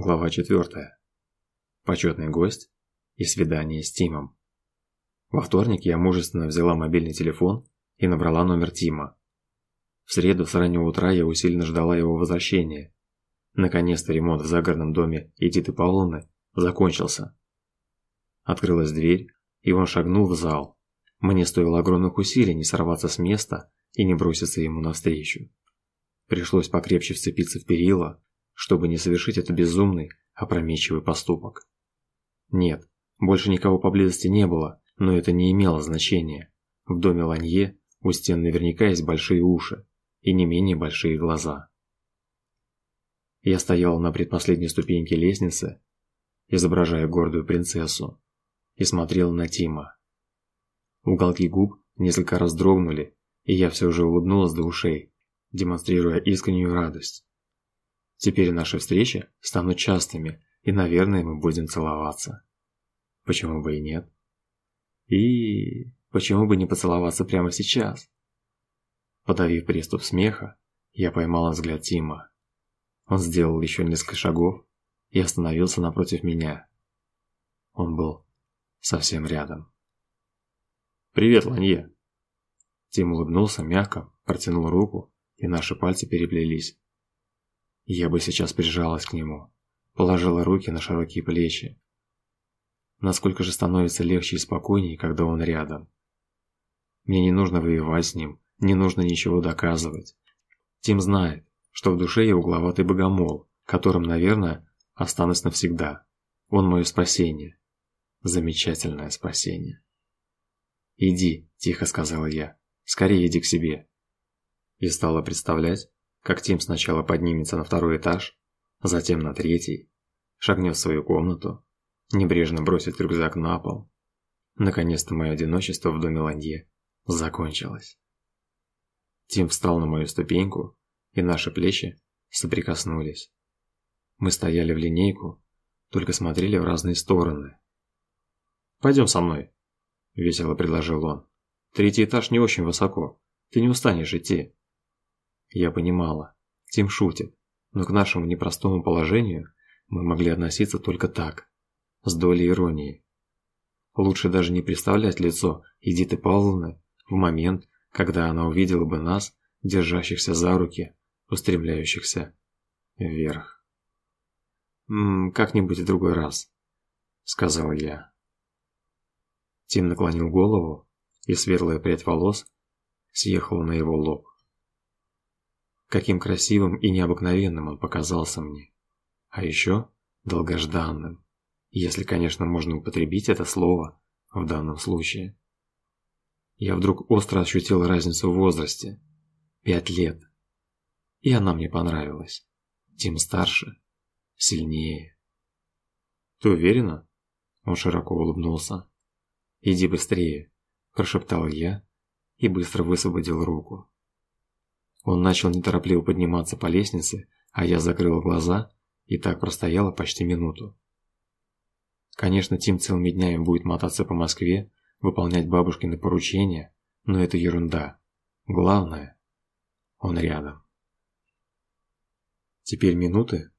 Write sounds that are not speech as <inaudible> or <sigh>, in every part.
Глава 4. Почетный гость и свидание с Тимом. Во вторник я мужественно взяла мобильный телефон и набрала номер Тима. В среду с раннего утра я усиленно ждала его возвращения. Наконец-то ремонт в загородном доме Эдиты Павловны закончился. Открылась дверь, и он шагнул в зал. Мне стоило огромных усилий не сорваться с места и не броситься ему навстречу. Пришлось покрепче вцепиться в перила, чтобы не совершить этот безумный, опрометчивый поступок. Нет, больше никого поблизости не было, но это не имело значения. В доме Ланье у стен наверняка есть большие уши и не менее большие глаза. Я стоял на предпоследней ступеньке лестницы, изображая гордую принцессу, и смотрел на Тима. Уголки губ несколько раз дрогнули, и я все же улыбнулась до ушей, демонстрируя искреннюю радость. Теперь наши встречи станут частыми, и, наверное, мы будем целоваться. Почему бы и нет? И почему бы не поцеловаться прямо сейчас? Подавив приступ смеха, я поймала взгляд Тима. Он сделал еще несколько шагов и остановился напротив меня. Он был совсем рядом. «Привет, Ланье!» Тим улыбнулся мягко, протянул руку, и наши пальцы переплелись. Я бы сейчас прижалась к нему, положила руки на широкие плечи. Насколько же становится легче и спокойнее, когда он рядом. Мне не нужно воевать с ним, не нужно ничего доказывать. Тим знает, что в душе я угловатый богомол, которым, наверное, останусь навсегда. Он мое спасение. Замечательное спасение. «Иди», – тихо сказала я, – «скорее иди к себе». И стала представлять, как Тим сначала поднимется на второй этаж, затем на третий, шагнет в свою комнату, небрежно бросит рюкзак на пол. Наконец-то мое одиночество в доме Ланье закончилось. Тим встал на мою ступеньку, и наши плечи соприкоснулись. Мы стояли в линейку, только смотрели в разные стороны. «Пойдем со мной», – весело предложил он. «Третий этаж не очень высоко, ты не устанешь идти». Я понимала, Тим шутит, но к нашему непростому положению мы могли относиться только так, с долей иронии. Лучше даже не представлять лицо Эдиты Павловны в момент, когда она увидела бы нас, держащихся за руки, устремляющихся вверх. «М -м, «Как-нибудь в другой раз», — сказал я. Тим наклонил голову, и светлая прядь волос съехала на его лоб. Каким красивым и необыкновенным он показался мне. А еще долгожданным, если, конечно, можно употребить это слово в данном случае. Я вдруг остро ощутил разницу в возрасте. Пять лет. И она мне понравилась. Тем старше, сильнее. «Ты уверена?» Он широко улыбнулся. «Иди быстрее», – прошептал я и быстро высвободил руку. Он начал неторопливо подниматься по лестнице, а я закрыла глаза и так простояла почти минуту. Конечно, Тим целыми днями будет мотаться по Москве, выполнять бабушкины поручения, но это ерунда. Главное, он рядом. Теперь минуты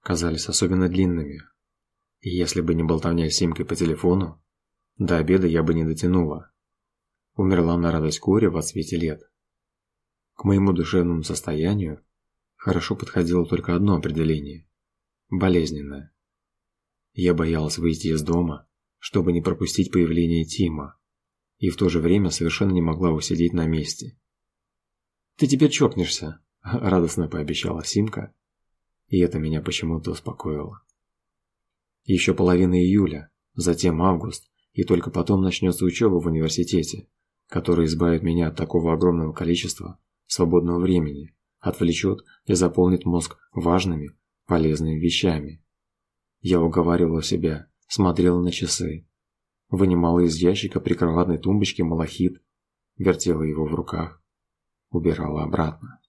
казались особенно длинными. И если бы не болтовня с Симкой по телефону, до обеда я бы не дотянула. Умерла на радость Коре в отсвете лет. К моему душевному состоянию хорошо подходило только одно определение – болезненное. Я боялась выйти из дома, чтобы не пропустить появление Тима, и в то же время совершенно не могла усидеть на месте. «Ты теперь чокнешься», – радостно пообещала Симка, и это меня почему-то успокоило. Еще половина июля, затем август, и только потом начнется учеба в университете, который избавит меня от такого огромного количества свободного времени, отвлечет и заполнит мозг важными, полезными вещами. Я уговаривала себя, смотрела на часы, вынимала из ящика прикроватной тумбочки малахит, вертела его в руках, убирала обратно.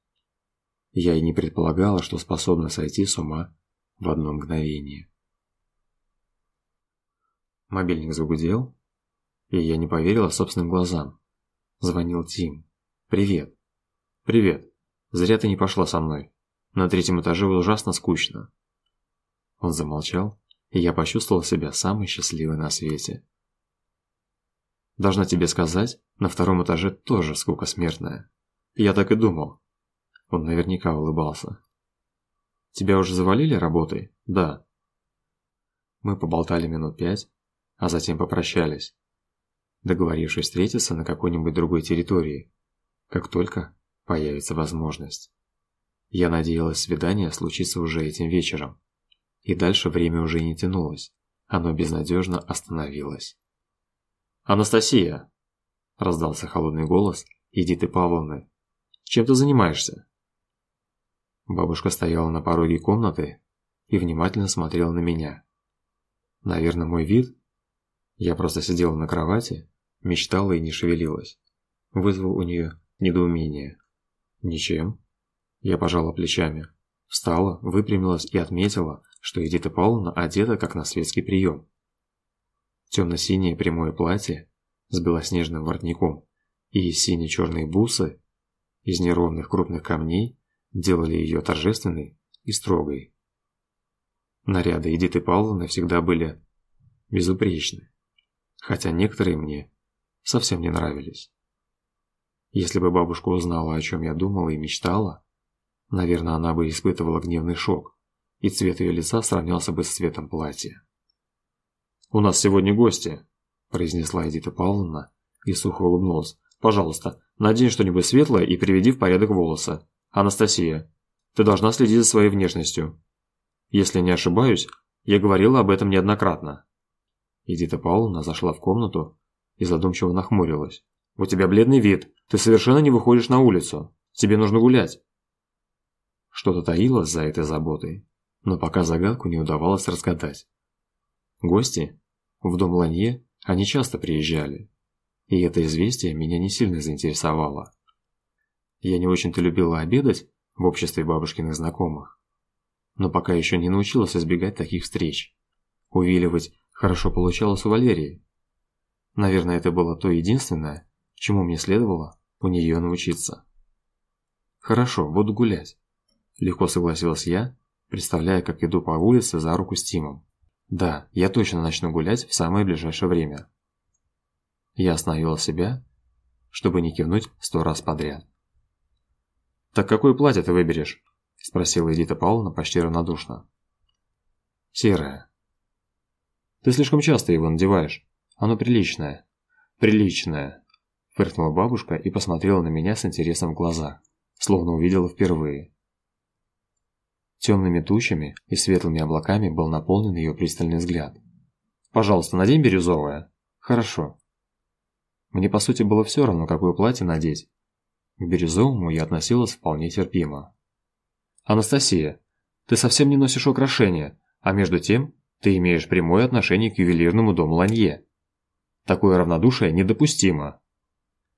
Я и не предполагала, что способна сойти с ума в одно мгновение. Мобильник загудел, и я не поверила собственным глазам. Звонил Тим. «Привет. «Привет. Зря ты не пошла со мной. На третьем этаже ужасно скучно». Он замолчал, и я почувствовал себя самой счастливой на свете. Должна тебе сказать, на втором этаже тоже скука смертная. Я так и думал. Он наверняка улыбался. Тебя уже завалили работой? Да. Мы поболтали минут пять, а затем попрощались, договорившись встретиться на какой-нибудь другой территории, как только появится возможность. Я надеялась, свидание случится уже этим вечером. И дальше время уже не тянулось. Оно безнадежно остановилось. «Анастасия!» – раздался холодный голос Эдиты Павловны. «Чем ты занимаешься?» Бабушка стояла на пороге комнаты и внимательно смотрела на меня. Наверное, мой вид? Я просто сидела на кровати, мечтала и не шевелилась. Вызвал у нее недоумение. «Ничем?» Я пожала плечами. Встала, выпрямилась и отметила, что Эдита Павловна одета как на светский прием. Темно-синее прямое платье с белоснежным воротником и сине-черные бусы из неровных крупных камней делали ее торжественной и строгой. Наряды Эдиты Павловны всегда были безупречны, хотя некоторые мне совсем не нравились. Если бы бабушка узнала, о чем я думала и мечтала, наверное, она бы испытывала гневный шок, и цвет ее лица сравнялся бы с цветом платья. «У нас сегодня гости», – произнесла Эдита Павловна и сухо улыбнулась. «Пожалуйста, надень что-нибудь светлое и приведи в порядок волосы. Анастасия, ты должна следить за своей внешностью. Если не ошибаюсь, я говорила об этом неоднократно». Эдита Павловна зашла в комнату и задумчиво нахмурилась. «У тебя бледный вид, ты совершенно не выходишь на улицу. Тебе нужно гулять». Что-то таилось за этой заботой, но пока загадку не удавалось разгадать. Гости в дом Ланье они часто приезжали, и это известие меня не сильно заинтересовало. Я не очень-то любила обедать в обществе бабушкиных знакомых, но пока еще не научилась избегать таких встреч. Увиливать хорошо получалось у Валерии. Наверное, это было то единственное, чему мне следовало у нее научиться. «Хорошо, буду гулять», – легко согласилась я, представляя, как иду по улице за руку с Тимом. Да, я точно начну гулять в самое ближайшее время. Я остановила себя, чтобы не кивнуть сто раз подряд. «Так какое платье ты выберешь?» – спросила Эдита Павловна почти равнодушно. «Серое». «Ты слишком часто его надеваешь. Оно приличное». «Приличное», – фыркнула бабушка и посмотрела на меня с интересом в глазах, словно увидела впервые. Темными тучами и светлыми облаками был наполнен ее пристальный взгляд. «Пожалуйста, надень бирюзовое». «Хорошо». Мне по сути было все равно, какое платье надеть. К бирюзовому я относилась вполне терпимо. «Анастасия, ты совсем не носишь украшения, а между тем ты имеешь прямое отношение к ювелирному дому Ланье. Такое равнодушие недопустимо.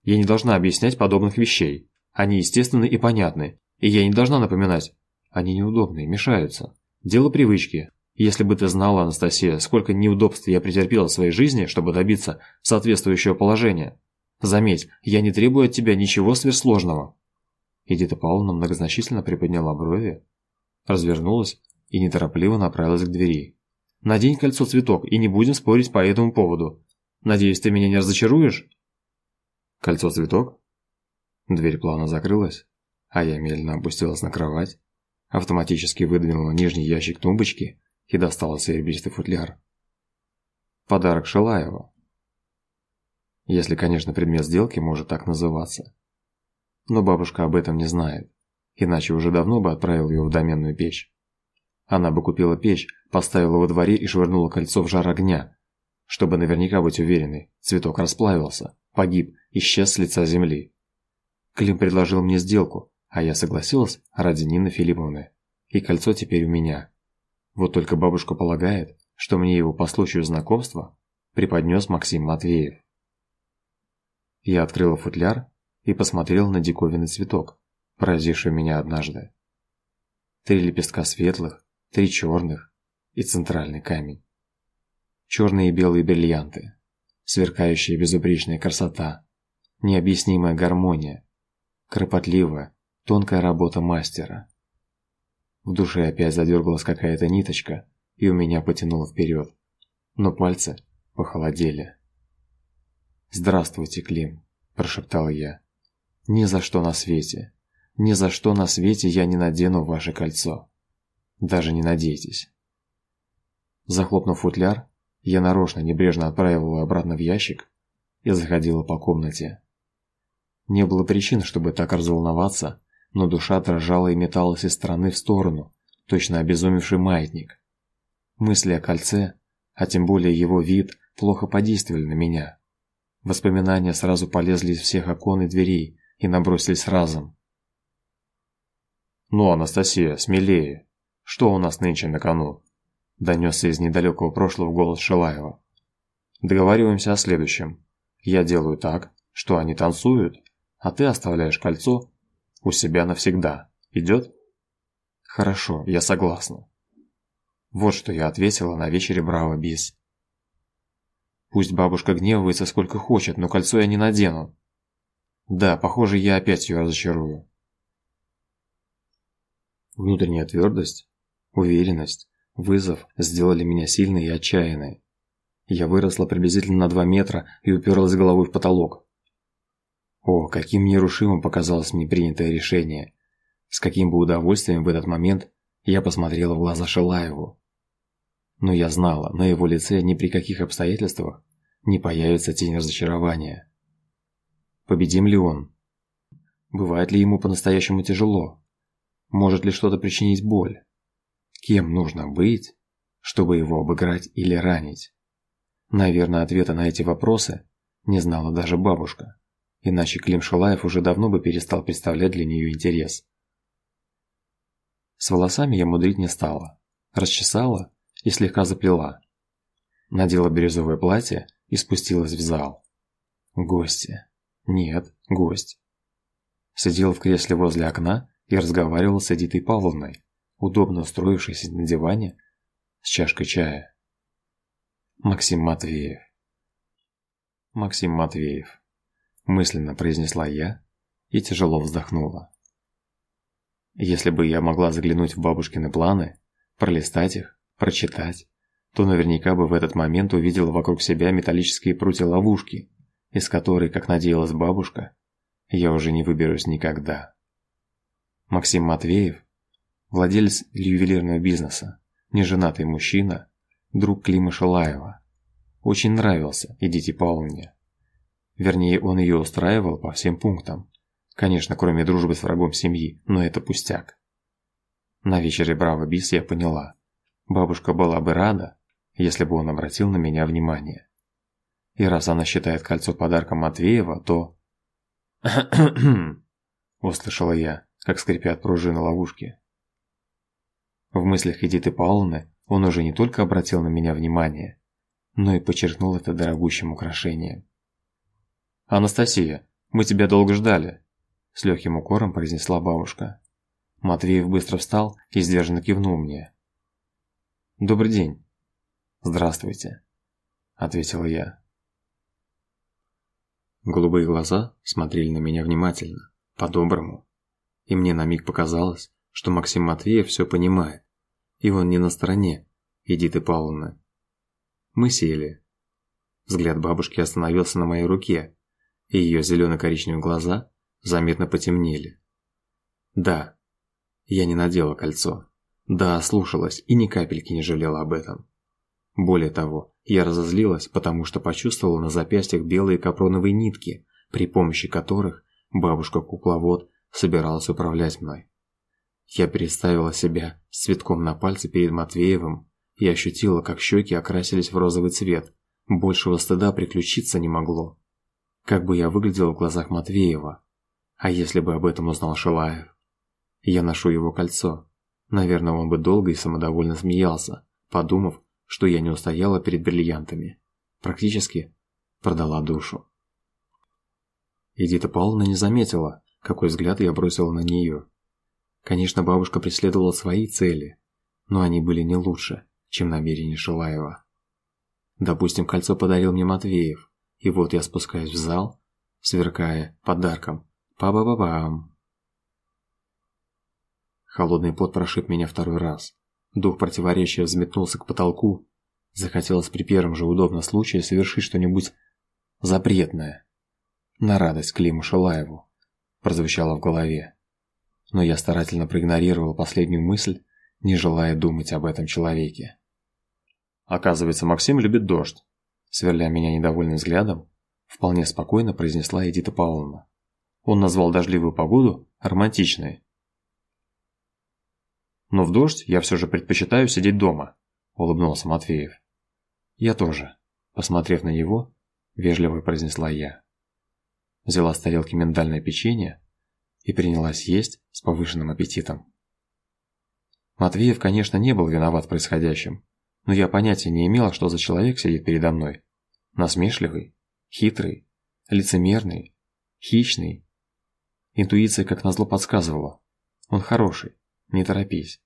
Я не должна объяснять подобных вещей. Они естественны и понятны, и я не должна напоминать, они неудобные, мешаются. Дело привычки. Если бы ты знала, Анастасия, сколько неудобств я претерпела в своей жизни, чтобы добиться соответствующего положения. Заметь, я не требую от тебя ничего сверхсложного. Эдита Павловна многозначительно приподняла брови, развернулась и неторопливо направилась к двери. «Надень кольцо-цветок, и не будем спорить по этому поводу. Надеюсь, ты меня не разочаруешь?» «Кольцо-цветок?» Дверь плавно закрылась, а я медленно опустилась на кровать Автоматически выдвинула нижний ящик тумбочки и достала серебристый футляр. Подарок Шилаева. Если, конечно, предмет сделки может так называться. Но бабушка об этом не знает, иначе уже давно бы отправил ее в доменную печь. Она бы купила печь, поставила во дворе и швырнула кольцо в жар огня, чтобы наверняка быть уверенной, цветок расплавился, погиб, исчез с лица земли. Клим предложил мне сделку, а я согласилась ради Нины Филипповны. И кольцо теперь у меня. Вот только бабушка полагает, что мне его по случаю знакомства преподнес Максим Матвеев. Я открыла футляр и посмотрел на диковинный цветок, поразивший меня однажды. Три лепестка светлых, три черных и центральный камень. Черные и белые бриллианты, сверкающая безупречная красота, необъяснимая гармония, кропотливая, Тонкая работа мастера. В душе опять задергалась какая-то ниточка, и у меня потянуло вперед, но пальцы похолодели. «Здравствуйте, Клим», – прошептал я. «Ни за что на свете, ни за что на свете я не надену ваше кольцо. Даже не надейтесь». Захлопнув футляр, я нарочно небрежно отправил его обратно в ящик и заходила по комнате. Не было причин, чтобы так разволноваться, но душа дрожала и металась из стороны в сторону, точно обезумевший маятник. Мысли о кольце, а тем более его вид, плохо подействовали на меня. Воспоминания сразу полезли из всех окон и дверей и набросились разом. «Ну, Анастасия, смелее! Что у нас нынче на кону?» Донесся из недалекого прошлого голос Шилаева. «Договариваемся о следующем. Я делаю так, что они танцуют, а ты оставляешь кольцо у себя навсегда. Идет?» «Хорошо, я согласна». Вот что я ответила на вечере Браво Бис. Пусть бабушка гневается сколько хочет, но кольцо я не надену. Да, похоже, я опять ее разочарую. Внутренняя твердость, уверенность, вызов сделали меня сильной и отчаянной. Я выросла приблизительно на два метра и уперлась головой в потолок. О, каким нерушимым показалось мне принятое решение. С каким бы удовольствием в этот момент я посмотрела в глаза Шилаеву. Но я знала, на его лице ни при каких обстоятельствах не появится тень разочарования. Победим ли он? Бывает ли ему по-настоящему тяжело? Может ли что-то причинить боль? Кем нужно быть, чтобы его обыграть или ранить? Наверное, ответа на эти вопросы не знала даже бабушка, иначе Клим Шилаев уже давно бы перестал представлять для нее интерес. С волосами я мудрить не стала, расчесала и слегка заплела. Надела бирюзовое платье и спустилась в зал. Гости. Нет, гость. Сидел в кресле возле окна и разговаривал с Эдитой Павловной, удобно устроившейся на диване с чашкой чая. Максим Матвеев. Максим Матвеев. Мысленно произнесла я и тяжело вздохнула. Если бы я могла заглянуть в бабушкины планы, пролистать их, прочитать, то наверняка бы в этот момент увидела вокруг себя металлические прутья ловушки, из которой, как надеялась бабушка, я уже не выберусь никогда. Максим Матвеев, владелец ювелирного бизнеса, неженатый мужчина, друг Клима Шалаева, очень нравился Эдите Павловне. Вернее, он ее устраивал по всем пунктам. Конечно, кроме дружбы с врагом семьи, но это пустяк. На вечере Браво Бис я поняла. Бабушка была бы рада, если бы он обратил на меня внимание. И раз она считает кольцо подарком Матвеева, то... <clears throat> услышала я, как скрипят пружины ловушки. В мыслях Эдиты Павловны он уже не только обратил на меня внимание, но и подчеркнул это дорогущим украшением. «Анастасия, мы тебя долго ждали», – с легким укором произнесла бабушка. Матвеев быстро встал и сдержанно кивнул мне. «Добрый день». «Здравствуйте», – ответила я. Голубые глаза смотрели на меня внимательно, по-доброму. И мне на миг показалось, что Максим Матвеев все понимает, и он не на стороне Эдиты Павловны. Мы сели. Взгляд бабушки остановился на моей руке, и ее зелено-коричневые глаза заметно потемнели. Да, я не надела кольцо. Да, слушалась и ни капельки не жалела об этом. Более того, я разозлилась, потому что почувствовала на запястьях белые капроновые нитки, при помощи которых бабушка-кукловод собиралась управлять мной. Я переставила себя с цветком на пальце перед Матвеевым и ощутила, как щеки окрасились в розовый цвет. Большего стыда приключиться не могло. Как бы я выглядела в глазах Матвеева? А если бы об этом узнал Шилаев? Я ношу его кольцо. Наверное, он бы долго и самодовольно смеялся, подумав, что я не устояла перед бриллиантами. Практически продала душу. Эдита Павловна не заметила, какой взгляд я бросила на нее. Конечно, бабушка преследовала свои цели, но они были не лучше, чем намерения Шилаева. Допустим, кольцо подарил мне Матвеев, и вот я спускаюсь в зал, сверкая подарком. Па-ба-ба-бам. Холодный пот прошиб меня второй раз. Дух противоречия взметнулся к потолку. Захотелось при первом же удобном случае совершить что-нибудь запретное. На радость Климу Шилаеву прозвучало в голове. Но я старательно проигнорировал последнюю мысль, не желая думать об этом человеке. Оказывается, Максим любит дождь. Сверля меня недовольным взглядом, вполне спокойно произнесла Эдита Павловна. Он назвал дождливую погоду романтичной. Но в дождь я все же предпочитаю сидеть дома, улыбнулся Матвеев. Я тоже, посмотрев на него, вежливо произнесла я. Взяла с тарелки миндальное печенье и принялась есть с повышенным аппетитом. Матвеев, конечно, не был виноват в происходящем, но я понятия не имела, что за человек сидит передо мной. Насмешливый, хитрый, лицемерный, хищный. Интуиция как назло подсказывала. Он хороший, не торопись.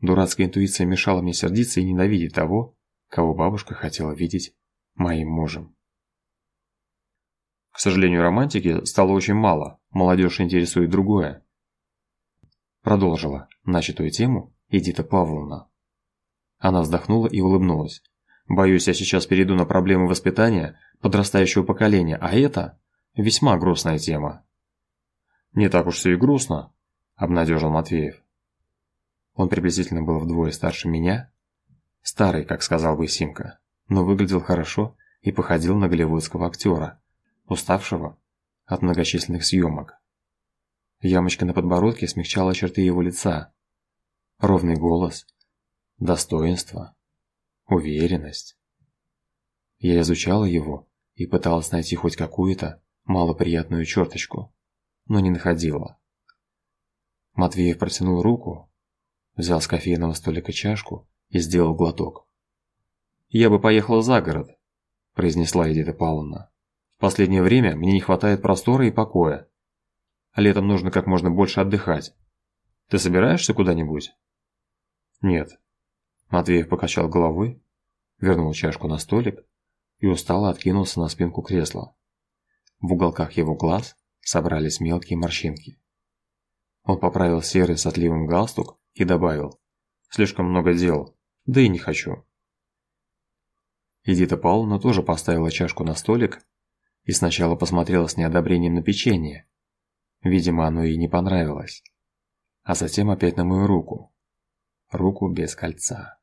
Дурацкая интуиция мешала мне сердиться и ненавидеть того, кого бабушка хотела видеть моим мужем. К сожалению, романтики стало очень мало, молодежь интересует другое. Продолжила начатую тему Эдита Павловна. Она вздохнула и улыбнулась. Боюсь, я сейчас перейду на проблемы воспитания подрастающего поколения, а это весьма грустная тема. Не так уж все и грустно, обнадежил Матвеев. Он приблизительно был вдвое старше меня, старый, как сказал бы Симка, но выглядел хорошо и походил на голливудского актера, уставшего от многочисленных съемок. Ямочка на подбородке смягчала черты его лица. Ровный голос, достоинство, уверенность. Я изучала его и пыталась найти хоть какую-то малоприятную черточку, но не находила. Матвеев протянул руку, взял с кофейного столика чашку и сделал глоток. «Я бы поехала за город», – произнесла Эдита Павловна. «В последнее время мне не хватает простора и покоя. Летом нужно как можно больше отдыхать. Ты собираешься куда-нибудь?» «Нет». Матвеев покачал головой, вернул чашку на столик и устало откинулся на спинку кресла. В уголках его глаз собрались мелкие морщинки. Он поправил серый с отливом галстук и добавил. «Слишком много дел, да и не хочу». Эдита Павловна тоже поставила чашку на столик и сначала посмотрела с неодобрением на печенье. Видимо, оно ей не понравилось. А затем опять на мою руку. Руку без кольца.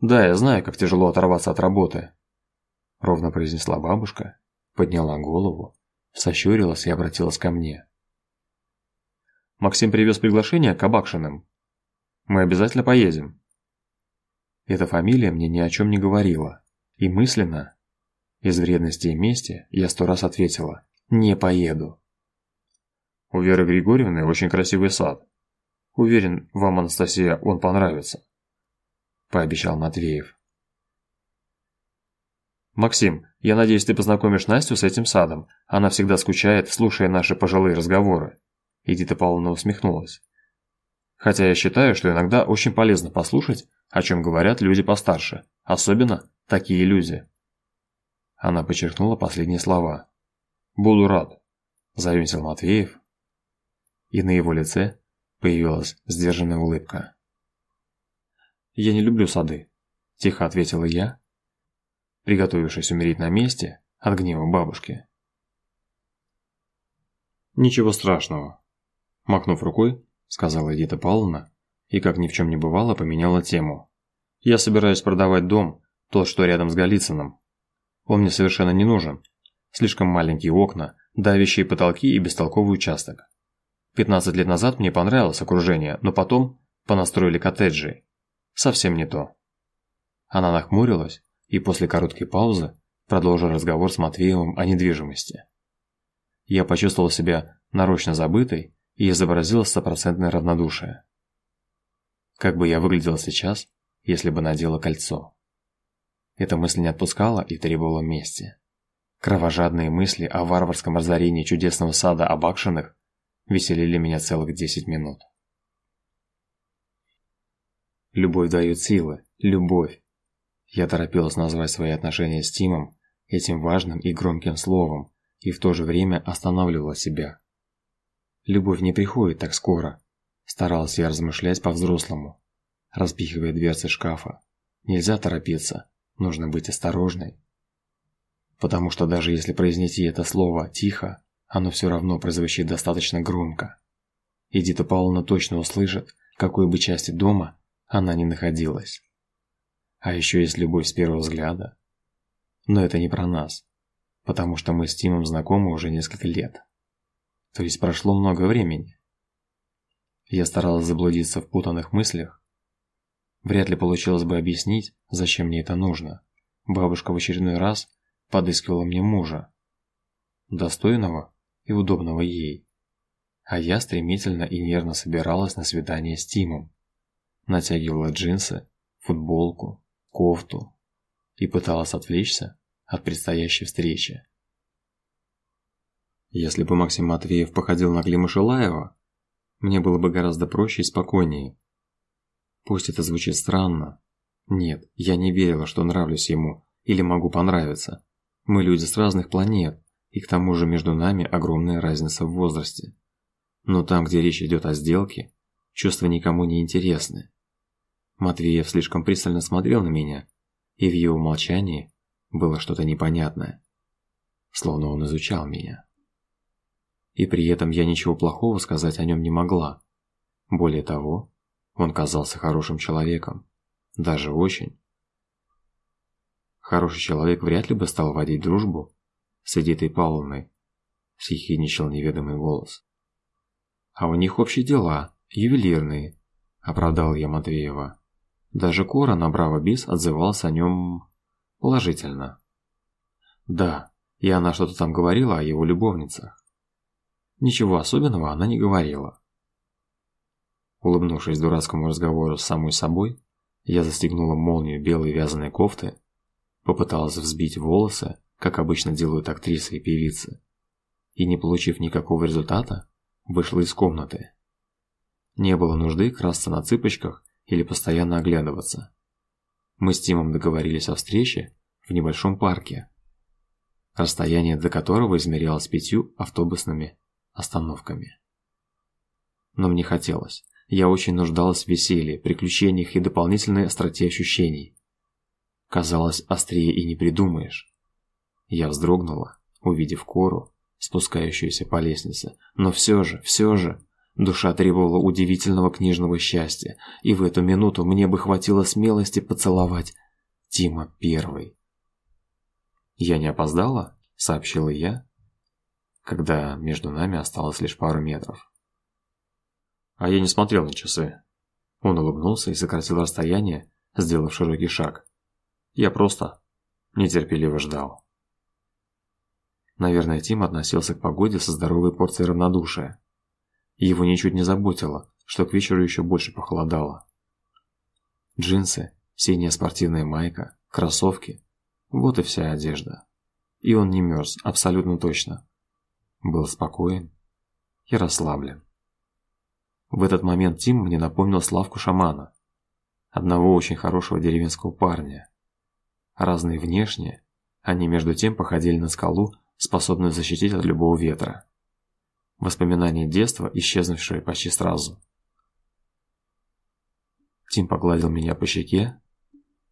«Да, я знаю, как тяжело оторваться от работы», – ровно произнесла бабушка, подняла голову, сощурилась и обратилась ко мне. Максим привез приглашение к Абакшиным. Мы обязательно поедем. Эта фамилия мне ни о чем не говорила. И мысленно, из вредности и мести, я сто раз ответила «не поеду». У Веры Григорьевны очень красивый сад. Уверен, вам, Анастасия, он понравится. Пообещал Матвеев. Максим, я надеюсь, ты познакомишь Настю с этим садом. Она всегда скучает, слушая наши пожилые разговоры. Эдита Павловна усмехнулась. Хотя я считаю, что иногда очень полезно послушать, о чем говорят люди постарше, особенно такие люди. Она подчеркнула последние слова. «Буду рад», – заметил Матвеев, и на его лице появилась сдержанная улыбка. «Я не люблю сады», – тихо ответила я, приготовившись умереть на месте от гнева бабушки. «Ничего страшного», Махнув рукой, сказала Эдита Павловна, и как ни в чем не бывало, поменяла тему. Я собираюсь продавать дом, тот, что рядом с Голицыным. Он мне совершенно не нужен. Слишком маленькие окна, давящие потолки и бестолковый участок. 15 лет назад мне понравилось окружение, но потом понастроили коттеджи. Совсем не то. Она нахмурилась и после короткой паузы продолжила разговор с Матвеевым о недвижимости. Я почувствовал себя нарочно забытой и изобразила стопроцентное равнодушие. Как бы я выглядела сейчас, если бы надела кольцо? Эта мысль не отпускала и требовала мести. Кровожадные мысли о варварском разорении чудесного сада Абакшиных веселили меня целых 10 минут. Любовь дает силы, любовь. Я торопилась назвать свои отношения с Тимом этим важным и громким словом, и в то же время останавливала себя. Любовь не приходит так скоро. Старался я размышлять по-взрослому, распихивая дверцы шкафа. Нельзя торопиться, нужно быть осторожной. Потому что даже если произнести это слово тихо, оно все равно прозвучит достаточно громко. Эдита Павловна точно услышит, в какой бы части дома она ни находилась. А еще есть любовь с первого взгляда. Но это не про нас, потому что мы с Тимом знакомы уже несколько лет. То есть прошло много времени. Я старалась заблудиться в путанных мыслях. Вряд ли получилось бы объяснить, зачем мне это нужно. Бабушка в очередной раз подыскивала мне мужа, достойного и удобного ей. А я стремительно и нервно собиралась на свидание с Тимом. Натягивала джинсы, футболку, кофту и пыталась отвлечься от предстоящей встречи. Если бы Максим Матвеев походил на Клима Шилаева, мне было бы гораздо проще и спокойнее. Пусть это звучит странно. Нет, я не верила, что нравлюсь ему или могу понравиться. Мы люди с разных планет, и к тому же между нами огромная разница в возрасте. Но там, где речь идет о сделке, чувства никому не интересны. Матвеев слишком пристально смотрел на меня, и в его молчании было что-то непонятное, словно он изучал меня и при этом я ничего плохого сказать о нем не могла. Более того, он казался хорошим человеком, даже очень. Хороший человек вряд ли бы стал водить дружбу с Эдитой Павловной, съехидничал неведомый голос. А у них общие дела, ювелирные, оправдал я Матвеева. Даже Кора на Браво Бис отзывался о нем положительно. Да, и она что-то там говорила о его любовницах. Ничего особенного она не говорила. Улыбнувшись дурацкому разговору с самой собой, я застегнула молнию белой вязаной кофты, попыталась взбить волосы, как обычно делают актрисы и певицы, и, не получив никакого результата, вышла из комнаты. Не было нужды красться на цыпочках или постоянно оглядываться. Мы с Тимом договорились о встрече в небольшом парке, расстояние до которого измерялось пятью автобусными остановками. Но мне хотелось. Я очень нуждалась в веселье, приключениях и дополнительной остроте ощущений. Казалось, острее и не придумаешь. Я вздрогнула, увидев Кору, спускающуюся по лестнице, но все же, все же, душа требовала удивительного книжного счастья, и в эту минуту мне бы хватило смелости поцеловать Тима первый. «Я не опоздала?» – сообщила я, когда между нами осталось лишь пару метров. А я не смотрел на часы. Он улыбнулся и сократил расстояние, сделав широкий шаг. Я просто нетерпеливо ждал. Наверное, Тим относился к погоде со здоровой порцией равнодушия. Его ничуть не заботило, что к вечеру еще больше похолодало. Джинсы, синяя спортивная майка, кроссовки – вот и вся одежда. И он не мерз, абсолютно точно был спокоен и расслаблен. В этот момент Тим мне напомнил Славку шамана, одного очень хорошего деревенского парня. Разные внешне, они между тем походили на скалу, способную защитить от любого ветра. Воспоминания детства, исчезнувшие почти сразу. Тим погладил меня по щеке.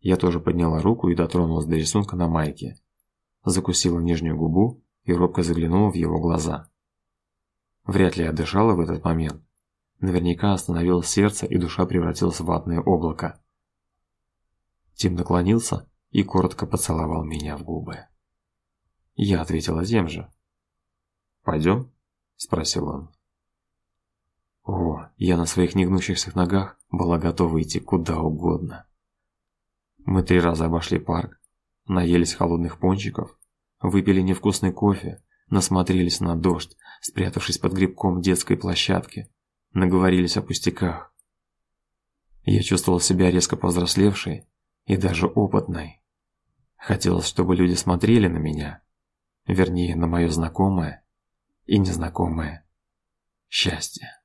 Я тоже подняла руку и дотронулась до рисунка на майке. Закусила нижнюю губу и робко заглянула в его глаза. Вряд ли я дышала в этот момент. Наверняка остановилось сердце, и душа превратилась в ватное облако. Тим наклонился и коротко поцеловал меня в губы. Я ответила тем же. «Пойдем?» – спросил он. О, я на своих негнущихся ногах была готова идти куда угодно. Мы три раза обошли парк, наелись холодных пончиков, Выпили невкусный кофе, насмотрелись на дождь, спрятавшись под грибком детской площадки, наговорились о пустяках. Я чувствовал себя резко повзрослевшей и даже опытной. Хотелось, чтобы люди смотрели на меня, вернее, на мое знакомое и незнакомое счастье.